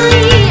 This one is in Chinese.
爱